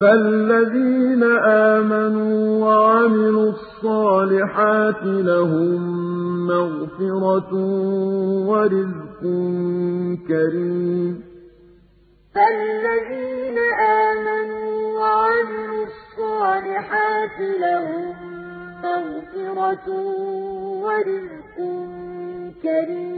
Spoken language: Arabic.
فَالَّذِينَ آمَنُوا وَعَمِلُوا الصَّالِحَاتِ لَهُم مَّغْفِرَةٌ وَرِزْقٌ كَرِيمٌ فَالَّذِينَ آمَنُوا وَعَمِلُوا الصَّالِحَاتِ لَهُم مَّغْفِرَةٌ وَرِزْقٌ كَرِيمٌ